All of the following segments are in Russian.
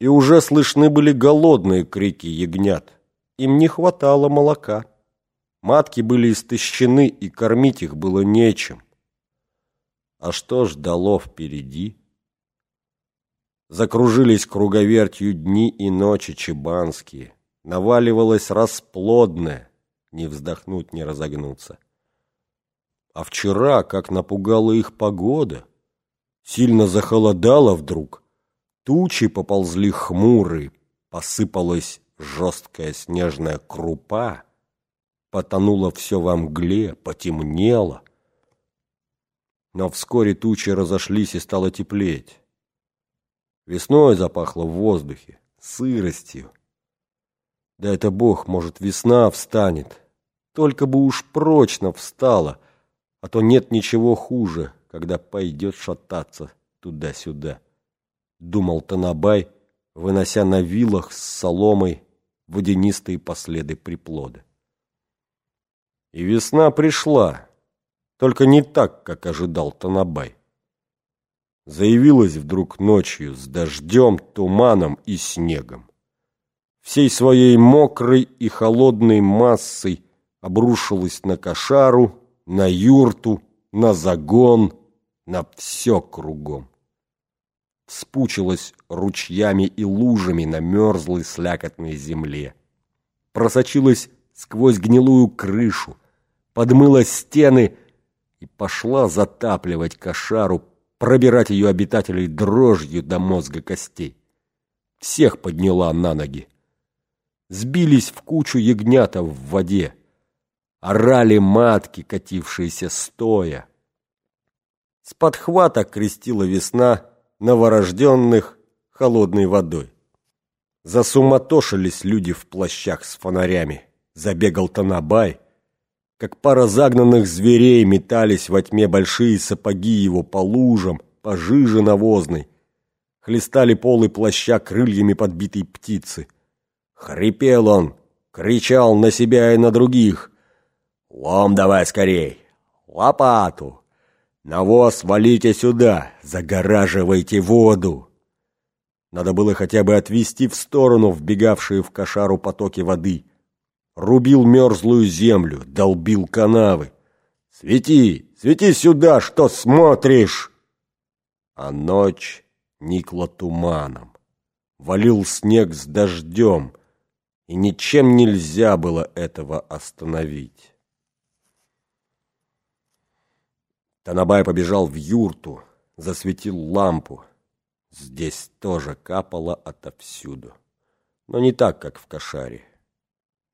и уже слышны были голодные крики ягнят. Им не хватало молока. Матки были истощены, и кормить их было нечем. А что ждало впереди? Закружились круговертью дни и ночи чебанские. Наваливалось расплодное, не вздохнуть, не разогнуться. А вчера, как напугала их погода, сильно захолодало вдруг, тучи поползли хмурые, посыпалась жесткая снежная крупа, потонуло все во мгле, потемнело. Но вскоре тучи разошлись и стало теплеть. Весной запахло в воздухе, сыростью. Да это Бог, может, весна встанет. Только бы уж прочно встала, а то нет ничего хуже, когда пойдет шататься туда-сюда. Думал Танабай, вынося на вилах с соломой водянистые последы приплода. И весна пришла, только не так, как ожидал Танабай. Заявилась вдруг ночью с дождем, туманом и снегом. Всей своей мокрой и холодной массой обрушилась на кошару, на юрту, на загон, на все кругом. Спучилась ручьями и лужами на мерзлой слякотной земле. Просочилась сквозь гнилую крышу, подмыла стены и пошла затапливать кошару, пробирать ее обитателей дрожью до мозга костей. Всех подняла на ноги. Сбились в кучу ягнята в воде. Орали матки, катившиеся стоя. С подхвата крестила весна новорожденных холодной водой. Засуматошились люди в плащах с фонарями. Забегал Танабай — как пара загнанных зверей метались во тьме большие сапоги его по лужам, по жиже навозной. Хлестали полы плаща крыльями подбитой птицы. Хрипел он, кричал на себя и на других. «Лом давай скорей! Лопату! Навоз валите сюда, загораживайте воду!» Надо было хотя бы отвести в сторону вбегавшие в кошару потоки воды — рубил мерзлую землю, долбил канавы. «Свети! Свети сюда, что смотришь!» А ночь никла туманом. Валил снег с дождем, и ничем нельзя было этого остановить. Танабай побежал в юрту, засветил лампу. Здесь тоже капало отовсюду, но не так, как в кошаре.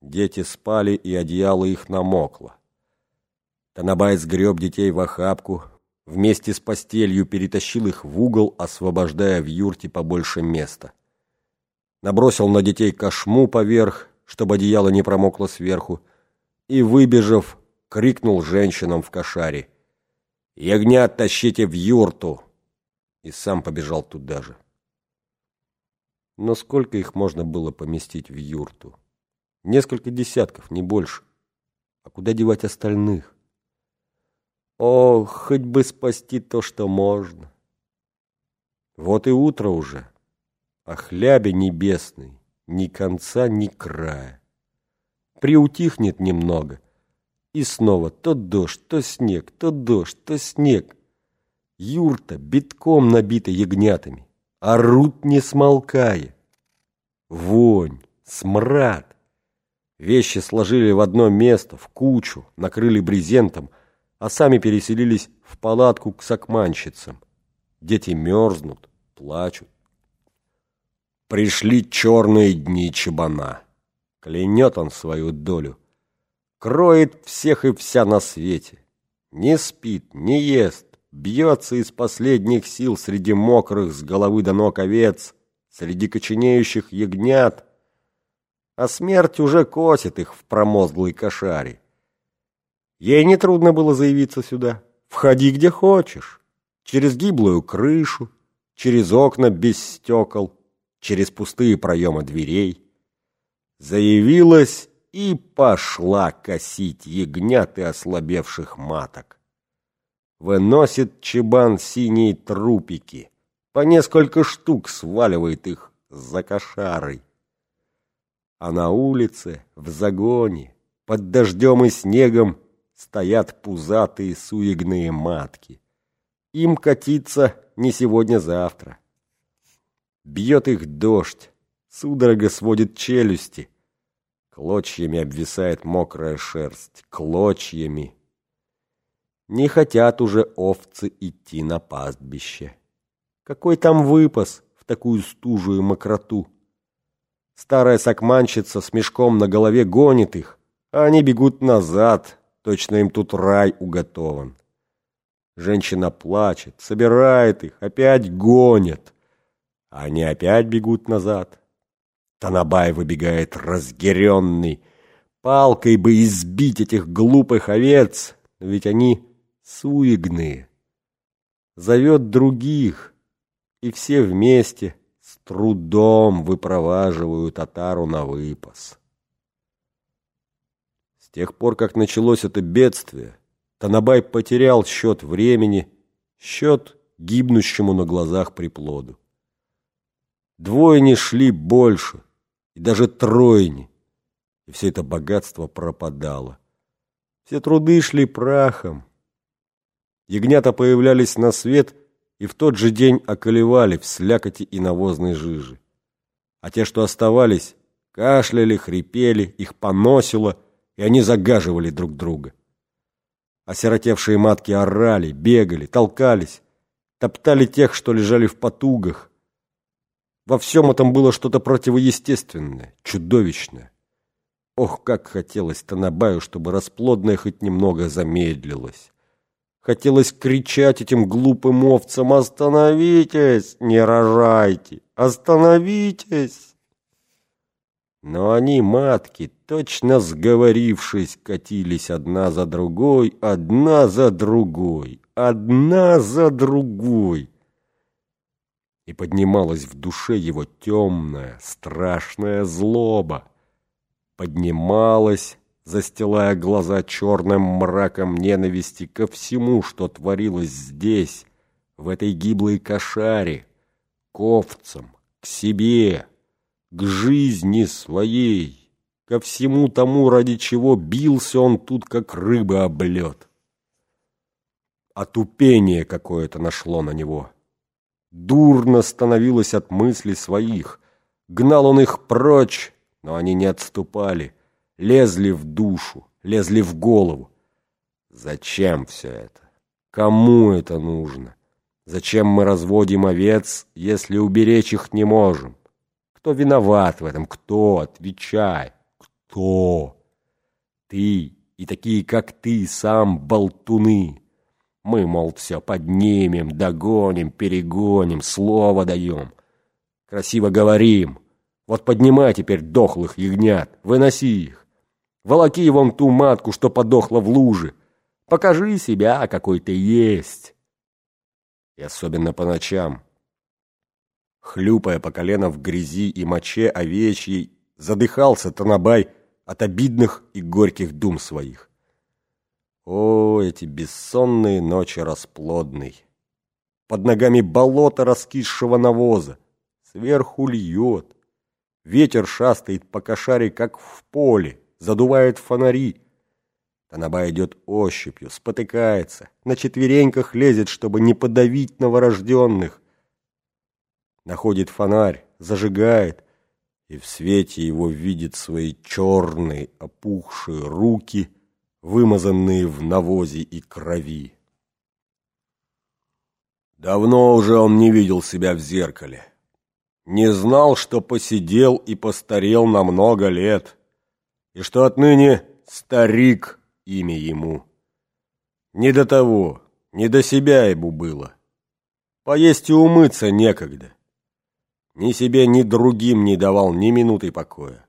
Дети спали, и одеяло их намокло. Танабай сгреб детей в охапку, вместе с постелью перетащил их в угол, освобождая в юрте побольше места. Набросил на детей кошму поверх, чтобы одеяло не промокло сверху, и, выбежав, крикнул женщинам в кошаре. «Ягнят тащите в юрту!» И сам побежал туда же. Но сколько их можно было поместить в юрту? Несколько десятков, не больше. А куда девать остальных? О, хоть бы спасти то, что можно. Вот и утро уже. А хлябе небесный ни конца, ни края. Приутихнет немного. И снова то дождь, то снег, то дождь, то снег. Юрта битком набита ягнятами, орут не смолкая. Вонь, смрад. Вещи сложили в одно место, в кучу, накрыли брезентом, а сами переселились в палатку к сакманщицам. Дети мерзнут, плачут. Пришли черные дни чебана. Клянет он свою долю. Кроет всех и вся на свете. Не спит, не ест, бьется из последних сил среди мокрых с головы до ног овец, среди коченеющих ягнят, а смерть уже косит их в промозглой кошаре. Ей нетрудно было заявиться сюда. Входи где хочешь. Через гиблую крышу, через окна без стекол, через пустые проемы дверей. Заявилась и пошла косить ягнят и ослабевших маток. Выносит чебан синие трупики, по несколько штук сваливает их за кошарой. А на улице, в загоне, под дождем и снегом стоят пузатые суегные матки. Им катиться не сегодня-завтра. Бьет их дождь, судорога сводит челюсти. Клочьями обвисает мокрая шерсть, клочьями. Не хотят уже овцы идти на пастбище. Какой там выпас в такую стужую мокроту? Старая сакманщица с мешком на голове гонит их, а они бегут назад, точно им тут рай уготован. Женщина плачет, собирает их, опять гонит. А они опять бегут назад. Танабай выбегает разъяренный. Палкой бы избить этих глупых овец, ведь они суегные. Зовет других, и все вместе с трудом выпроваживают татару на выпас. С тех пор, как началось это бедствие, Танабай потерял счет времени, счет гибнущему на глазах приплоду. Двойни шли больше, и даже тройни, и все это богатство пропадало. Все труды шли прахом. Ягнята появлялись на свет и в тот же день околевали в слякоти и навозной жижи. А те, что оставались, кашляли, хрипели, их поносило, и они загаживали друг друга. Осиротевшие матки орали, бегали, толкались, топтали тех, что лежали в потугах. Во всем этом было что-то противоестественное, чудовищное. Ох, как хотелось Танабаю, чтобы расплодное хоть немного замедлилось. Хотелось кричать этим глупым овцам «Остановитесь! Не рожайте! Остановитесь!» Но они, матки, точно сговорившись, катились одна за другой, одна за другой, одна за другой. И поднималась в душе его темная, страшная злоба. Поднималась, застилая глаза черным мраком ненависти ко всему, что творилось здесь, в этой гиблой кошаре, к овцам, к себе, к жизни своей, ко всему тому, ради чего бился он тут, как рыба об лед. Отупение какое-то нашло на него. Дурно становилось от мыслей своих. Гнал он их прочь, но они не отступали, лезли в душу, лезли в голову. Зачем все это? Кому это нужно? Зачем мы разводим овец, если уберечь их не можем? Кто виноват в этом? Кто? Отвечай. Кто? Ты и такие, как ты, сам болтуны. Мы, мол, все поднимем, догоним, перегоним, слово даем. Красиво говорим. Вот поднимай теперь дохлых ягнят, выноси их. Волоки вон ту матку, что подохла в луже. Покажи себя, какой ты есть. И особенно по ночам. Хлюпая по колено в грязи и моче овечьей, задыхался Танабай от обидных и горьких дум своих. О, эти бессонные ночи расплодный! Под ногами болото раскисшего навоза, сверху льет. Ветер шастает по кошаре, как в поле, задувает фонари. Танаба идет ощупью, спотыкается, на четвереньках лезет, чтобы не подавить новорожденных находит фонарь, зажигает, и в свете его видит свои черные, опухшие руки, вымазанные в навозе и крови. Давно уже он не видел себя в зеркале. Не знал, что посидел и постарел на много лет, и что отныне старик имя ему. Не до того, не до себя ему было. Поесть и умыться некогда. Ни себе, ни другим не давал ни минуты покоя.